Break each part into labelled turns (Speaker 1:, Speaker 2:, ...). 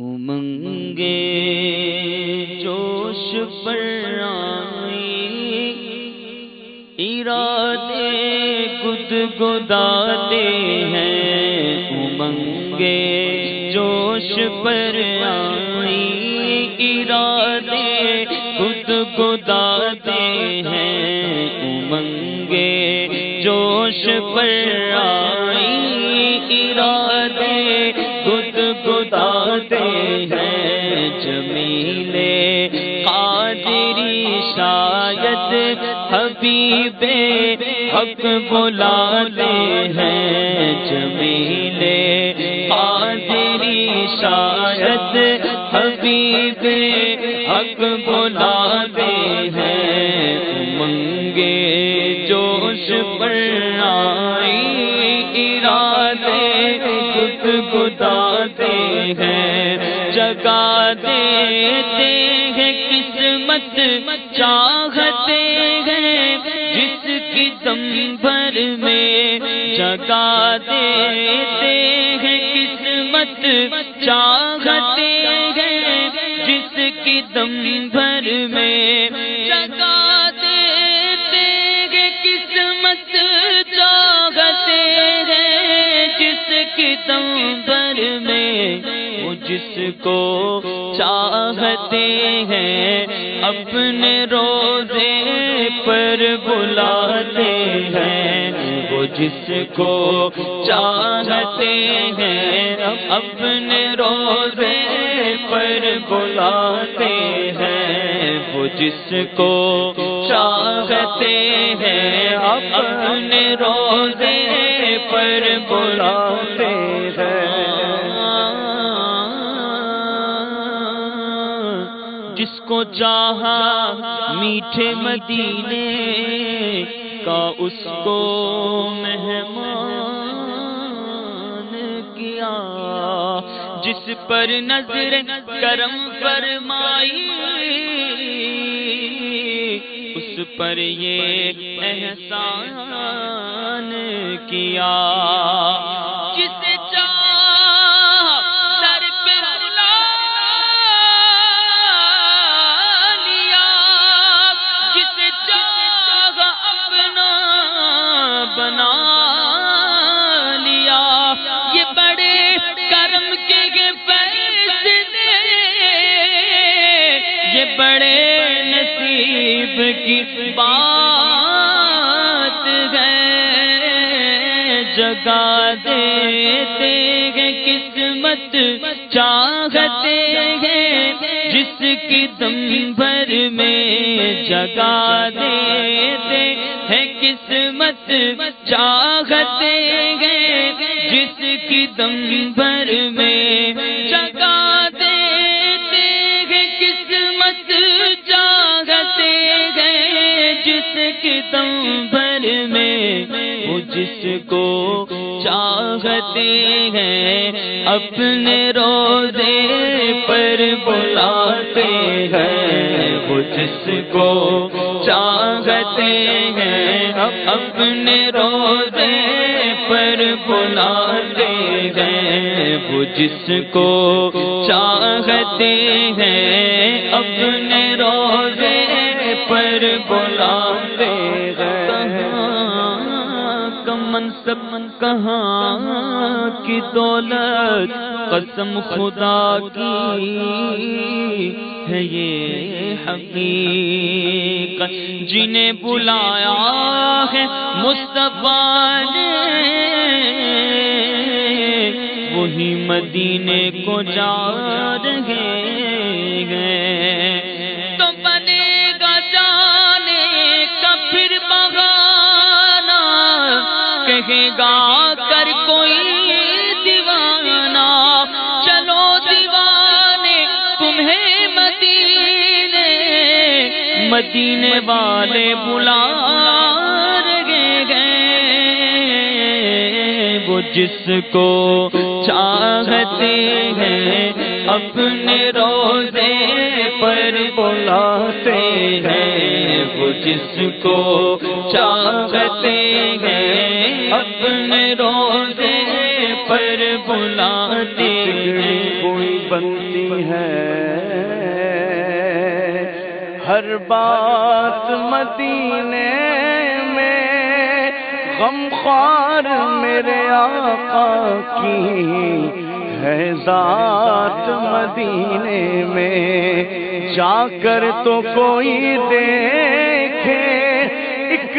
Speaker 1: امنگے جوش پر آئی ارادے گد گداتے ہیں امنگے جوش پر آئی ارادے گد گداتے ہیں امنگے جوش پر آئی ارادے گداتے ہیں جمیلے قادری شاید حبیب حق بلاتے ہیں جمیلے قادری شاید حبیب حق بلاتے ہیں منگے جوش پر قسمت چاہتے ہیں، جس کی دم بھر میں جگا دیتے ہیں، قسمت چاہتے ہیں، جس کی دم بھر میں جگا دیتے ہیں، قسمت چاہتے ہیں، جس کی دم بھر میں وہ جس کو چاہتے ہیں اپنے روزے پر بلاتے ہیں، وہ جس کو چاہتے ہیں، اپنے روزے پر بلاتے ہیں، وہ جس کو چاہتے ہیں، اپنے روزے پر بلاتے چاہا میٹھے مدینے کا اس کو مہمان کیا، جس پر نظر کرم فرمائی، اس پر یہ احسان کیا۔ نصیب کی بات ہے جگا دیتے ہیں قسمت، چاہتے ہیں جس کی دم بھر میں جگا دیتے ہیں قسمت، چاہتے ہیں جس کی دم بھر میں چاہتے ہیں، اپنے روزے پر بلاتے ہیں۔ وہ جس کو چاہتے ہیں، اپنے روزے پر بلاتے ہیں۔ وہ جس کو چاہتے ہیں، اپنے روزے پر بلاتے کمن سب کہاں کی دولت؟ قسم خدا کی ہے یہ حقیقت۔ جنہیں بلایا ہے مصطفیٰ نے، وہی مدینے کو جا رہے ہیں۔ کہے گا کر کوئی دیوانہ۔ چلو دیوانے تمہیں مدینے۔ مدینے والے بلا رہے گئے۔ وہ جس کو چاہتے ہیں اپنے روزے پر بلاتے ہیں۔ وہ جس کو چاہتے ہیں اپنے روزے پر بلاتے ہیں۔ بنتی ہے۔ ہر بات مدینے میں غم خوار میرے آقا کی ہے۔ ذات مدینے میں جا کر تو کوئی دیکھے۔ ایک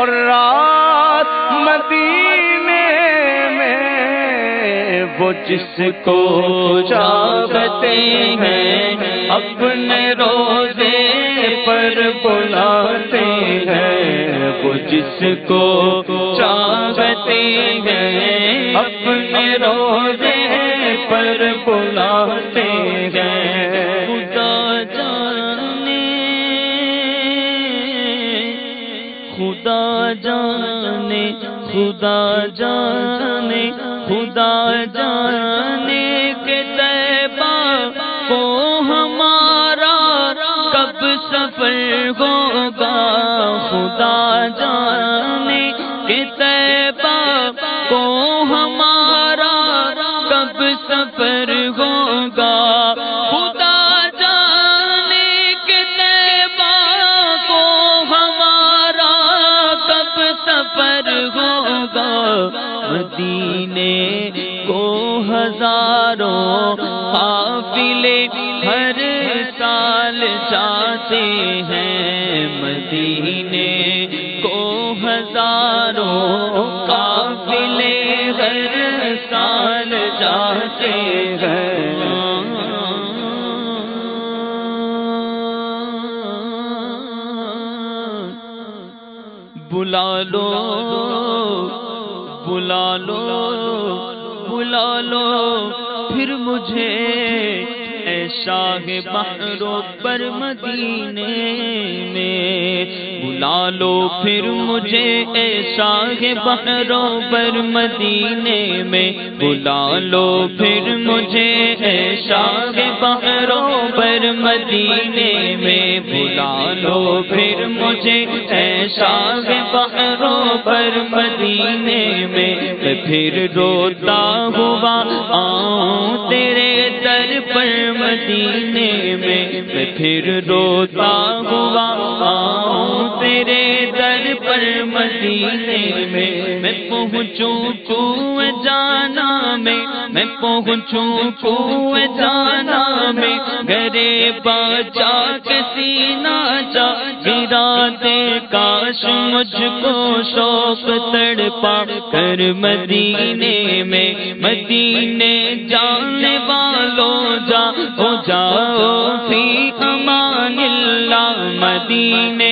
Speaker 1: اور رات مدینے میں وہ جس کو چاہتے ہیں اپنے روزے پر بلاتے ہیں وہ جس کو چاہتے ہیں اپنے روزے پر بلاتے جانے خدا جانے خدا جانے کے طیبہ کو ہمارا کب سفر ہوگا؟ خدا قافلے ہر سال جاتے ہیں مدینے کو ہزاروں قافلے ہر سال جاتے ہیں۔ بلا لو بلا لو بلا لو، پھر مجھے اے شاہ بحرو پر مدینے میں بلا لو پھر مجھے اے شاہ بحرو پر مدینے میں بلا لو پھر مجھے اے شاہ بحرو پر مدینے میں بلا لو پھر مجھے اے شاہ بحرو پر مدینے میں پھر روتا ہوا آؤں تیرے در پر مدینے میں میں پھر روتا ہوا آؤں تیرے در پر مدینے میں میں پہنچوں کو جانا میں میں پہنچوں کو جانا میں گرے بچا کسی ناچا گرا دے کاش مجھ کو شوق تڑپا کر مدینے میں مدینے جانے والوں جا ہو جاؤ فی امان اللہ مدینے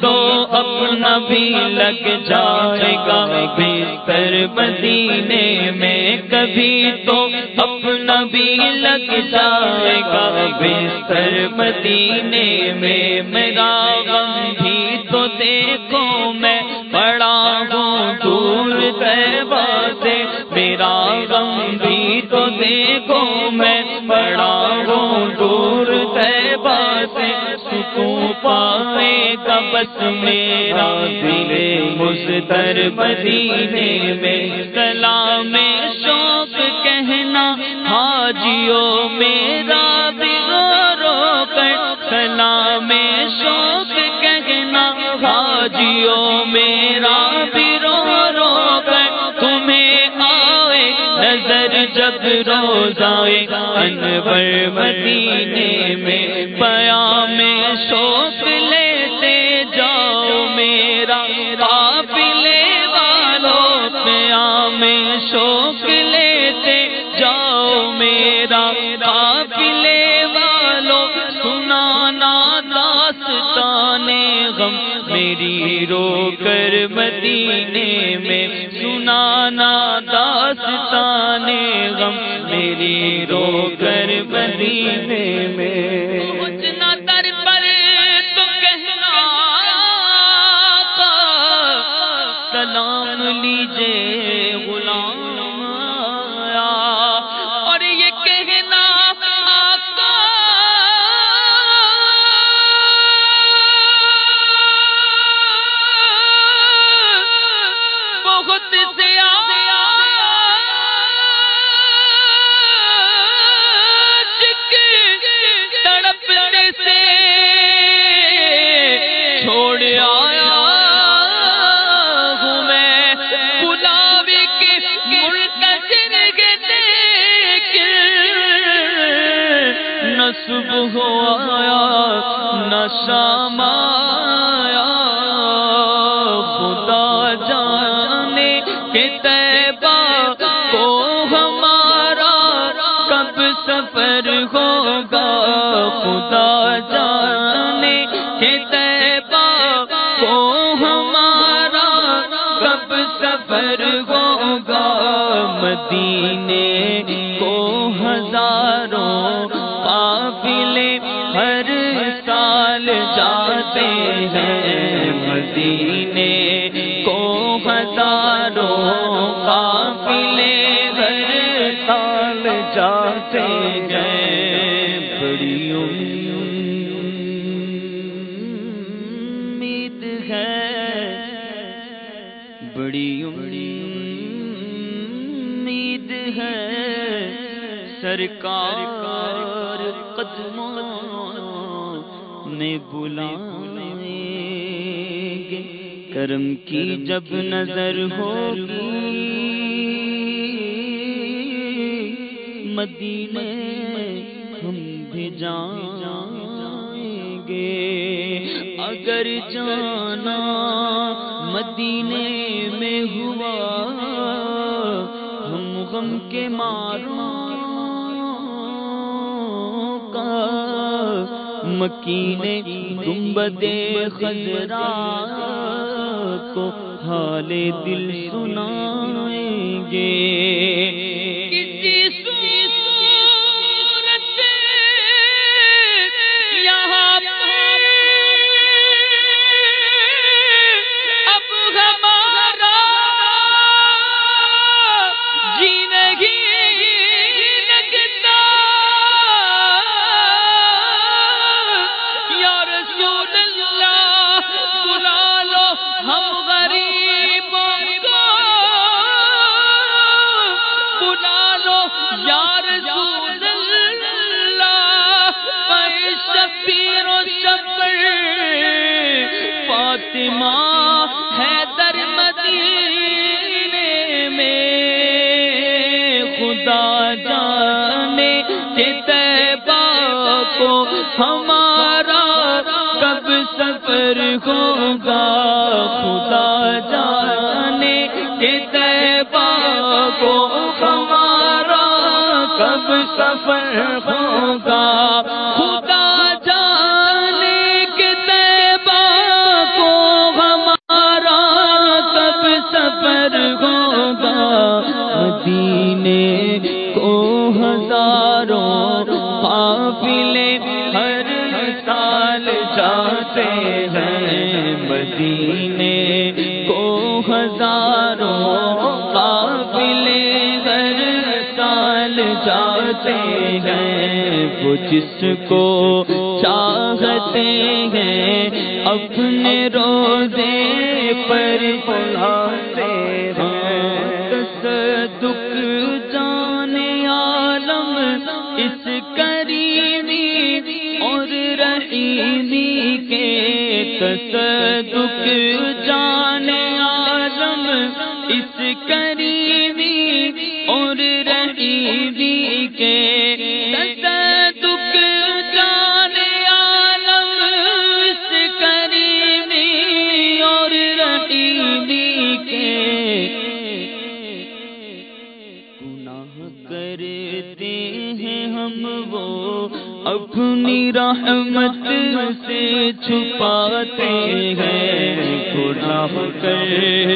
Speaker 1: تو اپنا بھی لگ جائے گا۔ بستر مدینے میں کبھی تو اپنا بھی لگ جائے گا۔ بستر مدینے میں میرا غم بھی تو دیکھو میں پڑا ہوں دور تیبا سے میرا غم بھی تو دیکھو میں پڑا ہوں دور تیبا سے پائے گا بس میرا دل مستر مدینے میں۔ سلام شوق کہنا حاجیوں میرا دل رو کر۔ سلام شوق کہنا حاجیوں میرا دل جب روز انور مدینے میں پیا میں شوق لیتے جاؤ میرا۔ قافلے والوں پیا میں شوق لیتے جاؤ میرا۔ قافلے والوں سنانا داستان غم میری رو کر مدینے میں سنانا داستان غم میری رو کر مدینے میں۔
Speaker 2: اتنا
Speaker 1: لیجے ہوگا خدا بڑی امید ہے۔ سرکار قدموں میں بلائیں گے۔ کرم کی جب نظر ہوگی۔ مدینے ہم بھی جائیں گے۔ اگر جانا مدینے میں ہوا۔ ہم غم کے ماروں کا۔ مکینے گنبد خزرا کو حال دل سنائیں گے۔
Speaker 2: کو ہوگا خدا جانے چاہتے ہیں وہ جس کو چاہتے ہیں اپنے روزے پر بلاتے ہیں۔ گناہ کرتے ہیں ہم وہ اپنی رحمت سے چھپاتے ہیں
Speaker 1: گناہ کرتے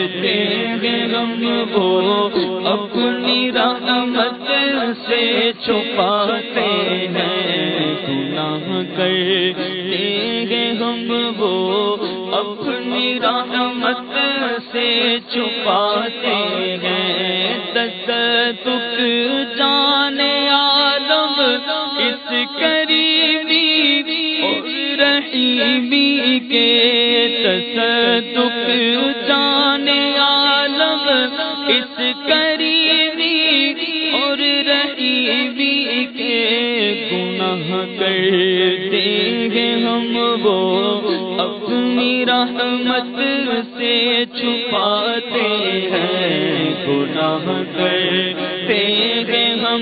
Speaker 1: رحمت سے چھپاتے ہیں۔ تصدق جانے عالم اس کریمی رحیم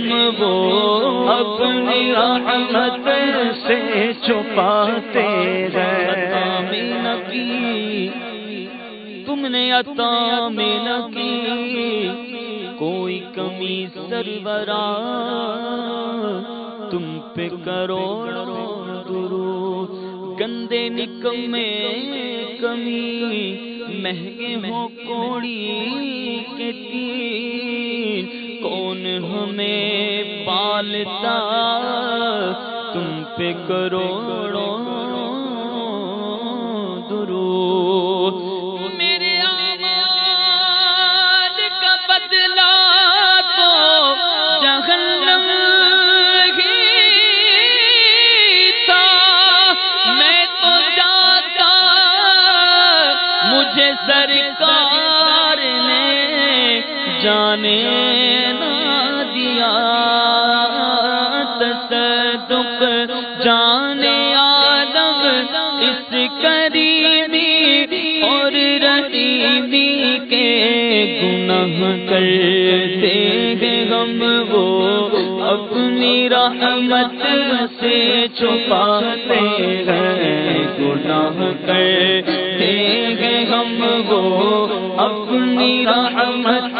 Speaker 1: ہم وہ اپنی رحمت سے چھپاتے ہیں نبی تم نے عطا میں نہ کی، کوئی کمی سربراہ۔ تم پہ کروڑوں درو گندے نکمے کمی مہنگے ہو کوڑی کے تین کون ہمیں پالتا؟ تم پہ کروڑوں درو
Speaker 2: میرے آمال کا
Speaker 1: گناہ کرتے ہیں غم وہ۔ اپنی رحمت سے چھپاتے ہیں، گناہ کرتے ہیں غم وہ۔ اپنی رحمت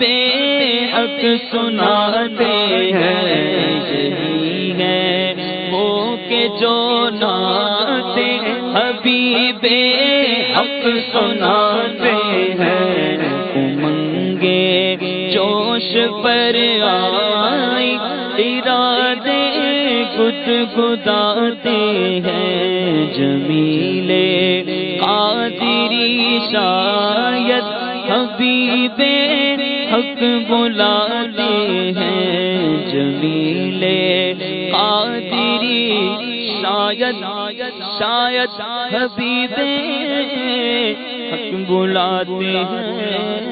Speaker 1: حبیب حق سناتے ہیں، یہی ہے وہ کہ جو ناتے حبیب حق سناتے ہیں۔ امنگے جوش پر آئی ارادے گد گداتے ہیں۔ جمیلے قادری شاید حبیب حق بلاتے ہیں جمیلے قادری شاید شاید حبیب حق بلاتے ہیں